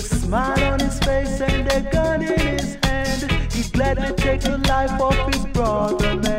a smile on his face and a gun in his hand. He gladly to take the life of his brother.